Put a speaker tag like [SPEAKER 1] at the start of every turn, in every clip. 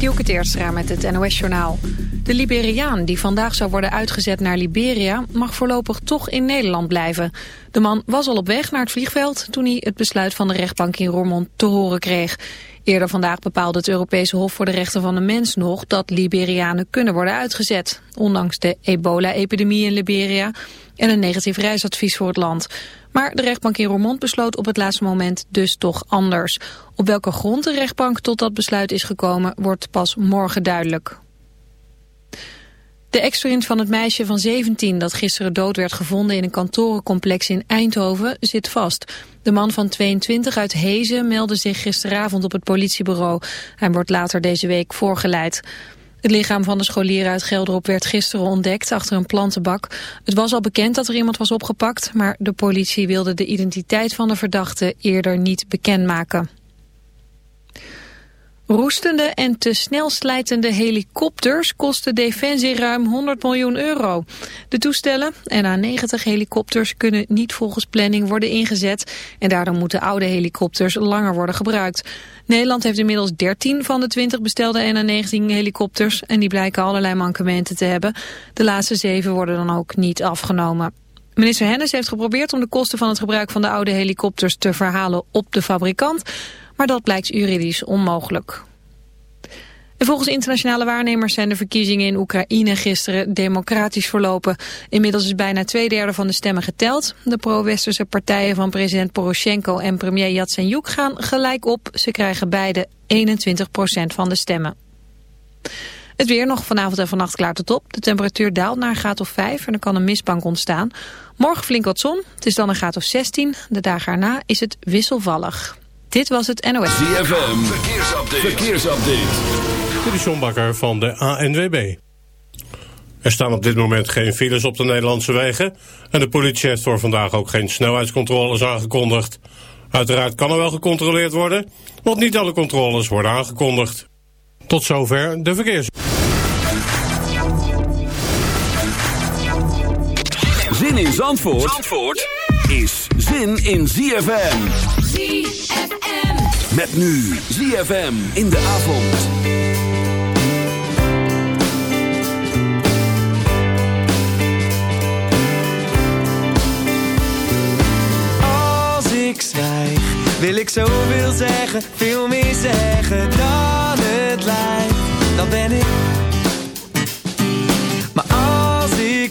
[SPEAKER 1] Dielke Teertstra met het NOS-journaal. De Liberiaan die vandaag zou worden uitgezet naar Liberia... mag voorlopig toch in Nederland blijven. De man was al op weg naar het vliegveld... toen hij het besluit van de rechtbank in Roermond te horen kreeg. Eerder vandaag bepaalde het Europese Hof voor de Rechten van de Mens nog... dat Liberianen kunnen worden uitgezet. Ondanks de ebola-epidemie in Liberia... en een negatief reisadvies voor het land... Maar de rechtbank in Roermond besloot op het laatste moment dus toch anders. Op welke grond de rechtbank tot dat besluit is gekomen wordt pas morgen duidelijk. De ex-vriend van het meisje van 17 dat gisteren dood werd gevonden in een kantorencomplex in Eindhoven zit vast. De man van 22 uit Hezen meldde zich gisteravond op het politiebureau. Hij wordt later deze week voorgeleid. Het lichaam van de scholier uit Gelderop werd gisteren ontdekt achter een plantenbak. Het was al bekend dat er iemand was opgepakt, maar de politie wilde de identiteit van de verdachte eerder niet bekendmaken. Roestende en te snel slijtende helikopters kosten Defensie ruim 100 miljoen euro. De toestellen, NA-90 helikopters, kunnen niet volgens planning worden ingezet... en daardoor moeten oude helikopters langer worden gebruikt. Nederland heeft inmiddels 13 van de 20 bestelde NA-19 helikopters... en die blijken allerlei mankementen te hebben. De laatste zeven worden dan ook niet afgenomen. Minister Hennis heeft geprobeerd om de kosten van het gebruik van de oude helikopters te verhalen op de fabrikant maar dat blijkt juridisch onmogelijk. En volgens internationale waarnemers zijn de verkiezingen in Oekraïne gisteren democratisch verlopen. Inmiddels is bijna twee derde van de stemmen geteld. De pro-westerse partijen van president Poroshenko en premier Yatsenyuk gaan gelijk op. Ze krijgen beide 21% van de stemmen. Het weer nog vanavond en vannacht klaart het op. De temperatuur daalt naar een graad of 5 en er kan een mistbank ontstaan. Morgen flink wat zon. Het is dan een graad of 16. De dagen erna is het wisselvallig. Dit was het NOS.
[SPEAKER 2] ZFM, verkeersupdate. verkeersupdate.
[SPEAKER 3] Dit is John Bakker van de ANWB. Er staan op dit moment geen files op de Nederlandse wegen... en de politie heeft voor vandaag ook geen snelheidscontroles aangekondigd. Uiteraard kan er wel gecontroleerd worden... want niet alle controles worden aangekondigd. Tot zover de verkeers.
[SPEAKER 2] Zin in Zandvoort, Zandvoort? Is zin in ZFM.
[SPEAKER 4] ZFM.
[SPEAKER 2] Met nu ZFM in de avond.
[SPEAKER 5] Als ik zwijg, wil ik zoveel zeggen, veel meer zeggen dan het lijkt. Dan ben ik. Maar als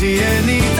[SPEAKER 5] je niet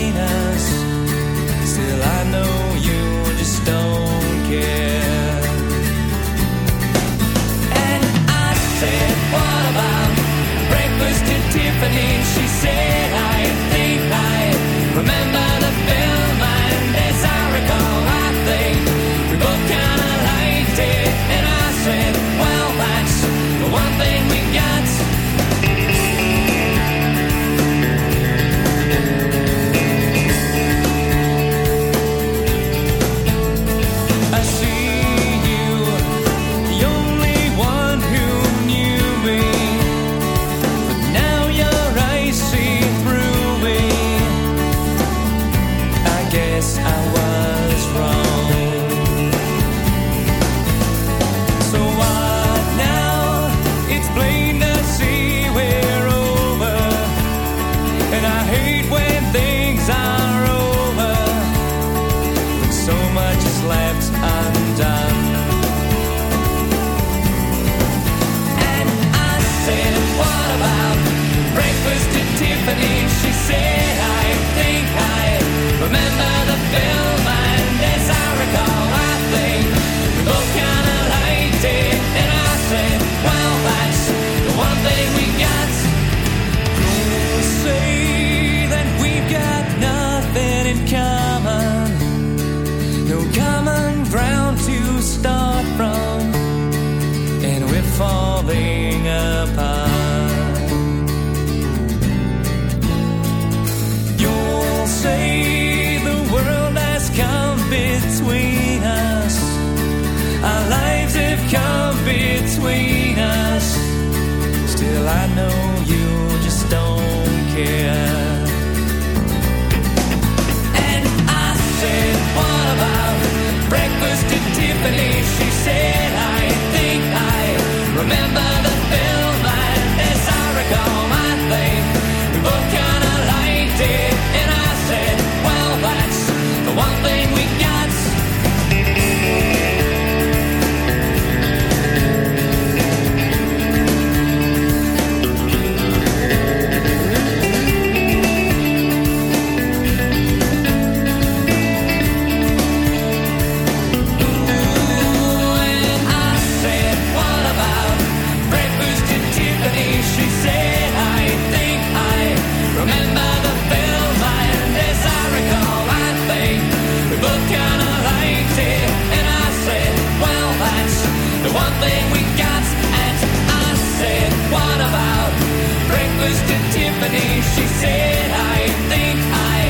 [SPEAKER 6] company. She said, I think I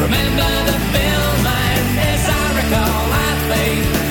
[SPEAKER 6] remember the film, and as I recall, I think.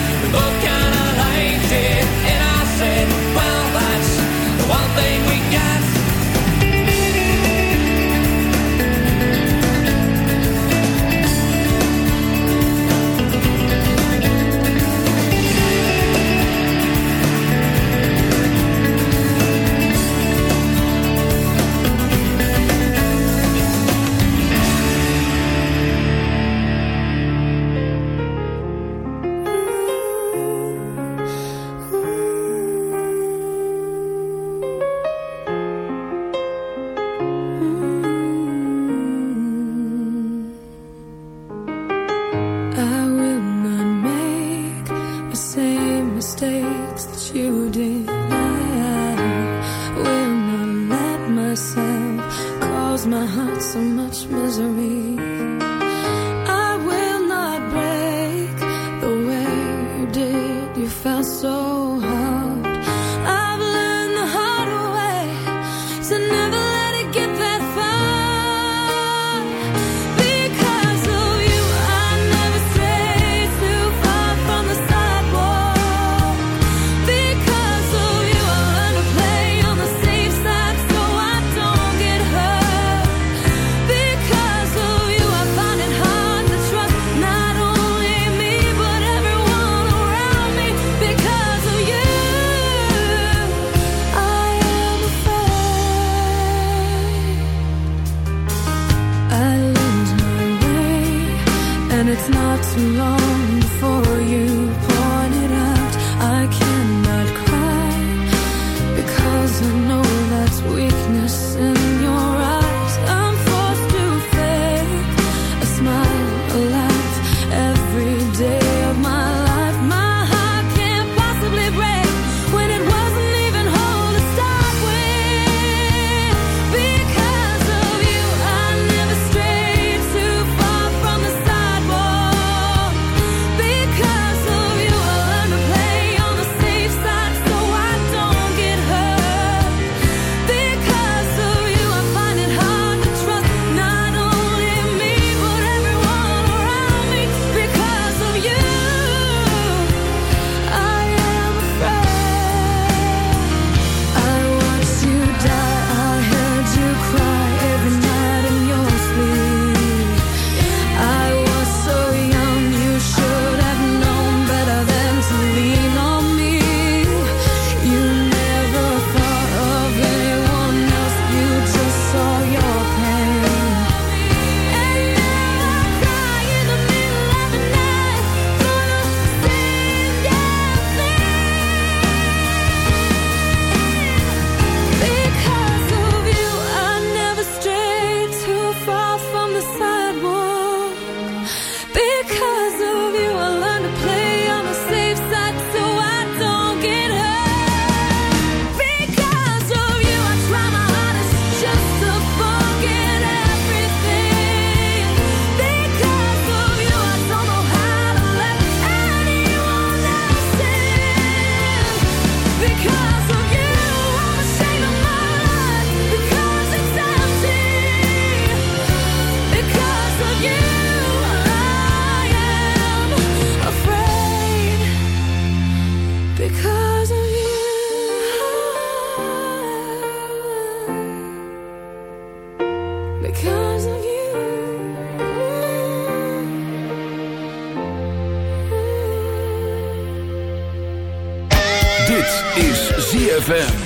[SPEAKER 7] Dit is ZFM.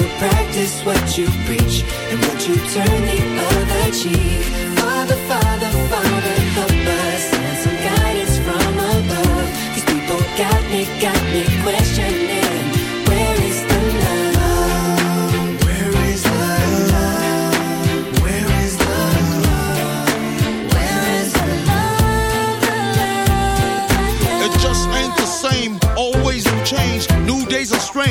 [SPEAKER 8] you practice what you preach and what you turn the other cheek? Father, Father, Father, help us and some guidance from above. These people got me, got me questioning.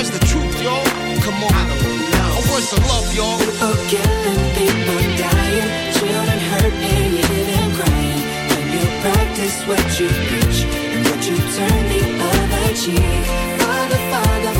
[SPEAKER 9] I don't know. Where's the truth, y'all? Come on. I don't know. Where's the love, y'all?
[SPEAKER 8] People killing, people dying, children hurt and hear them crying. When you practice what you preach and what you turn the other cheek. Father, Father,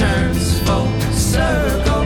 [SPEAKER 5] turns full circle.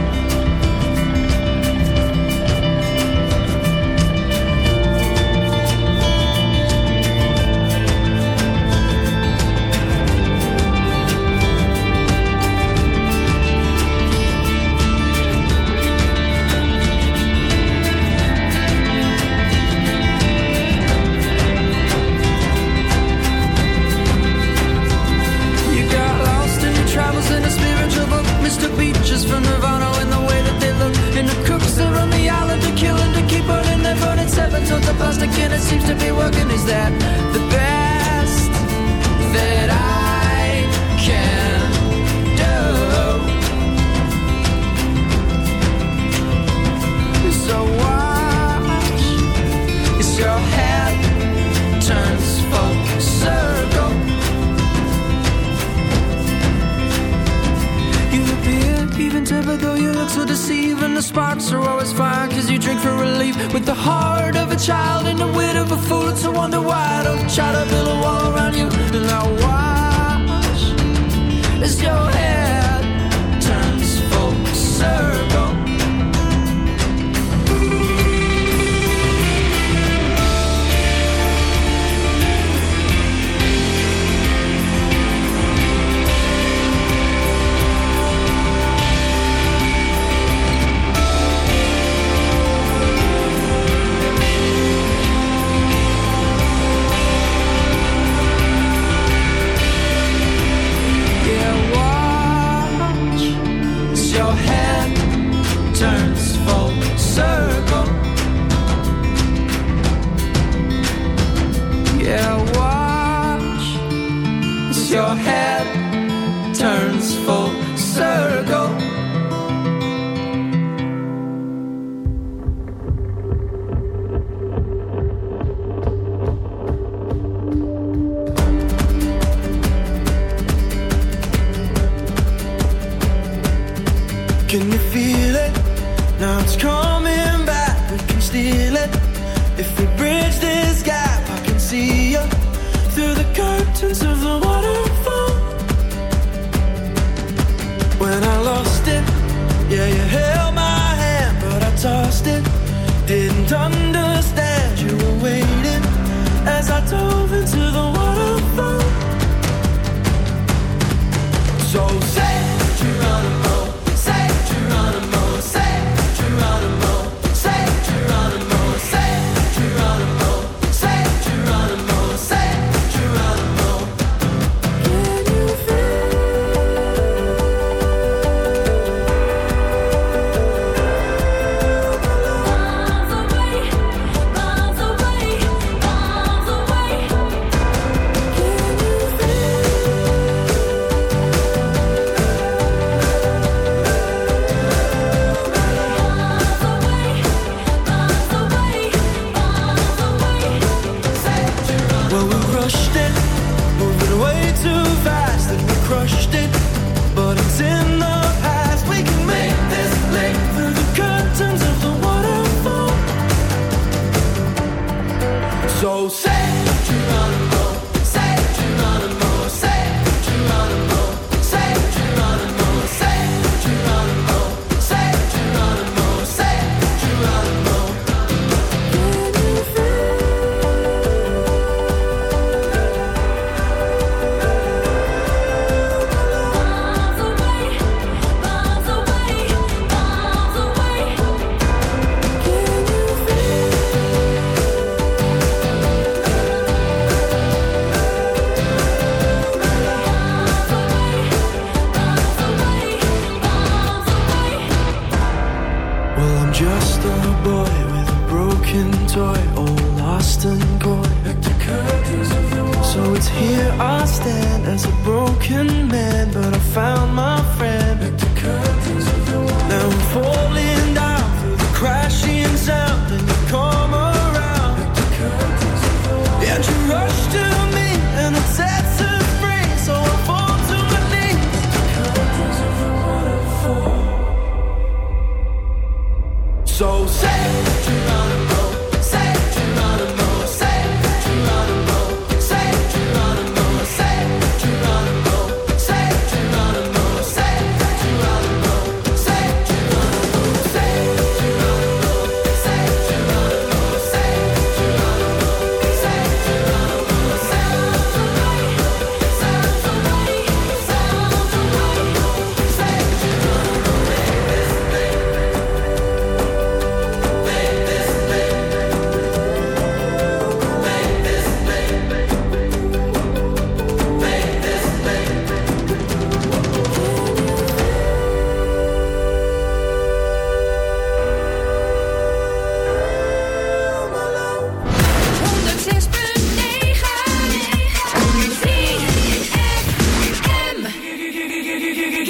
[SPEAKER 5] full circle.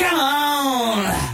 [SPEAKER 5] Come
[SPEAKER 10] on!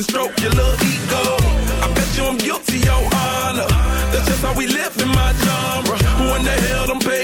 [SPEAKER 10] and stroke your little ego. I bet you I'm guilty, your honor. That's just how we live in my genre. Who in the hell don't pay?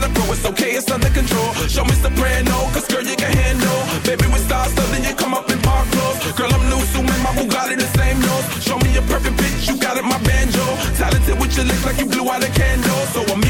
[SPEAKER 10] not a pro, it's okay, it's under control. Show me soprano, cause girl, you can handle. Baby, we start something, you come up in park clothes. Girl, I'm new, so my Bugatti the same nose. Show me a perfect bitch, you got it, my banjo. Talented with your lips like you blew out a candle. So I'm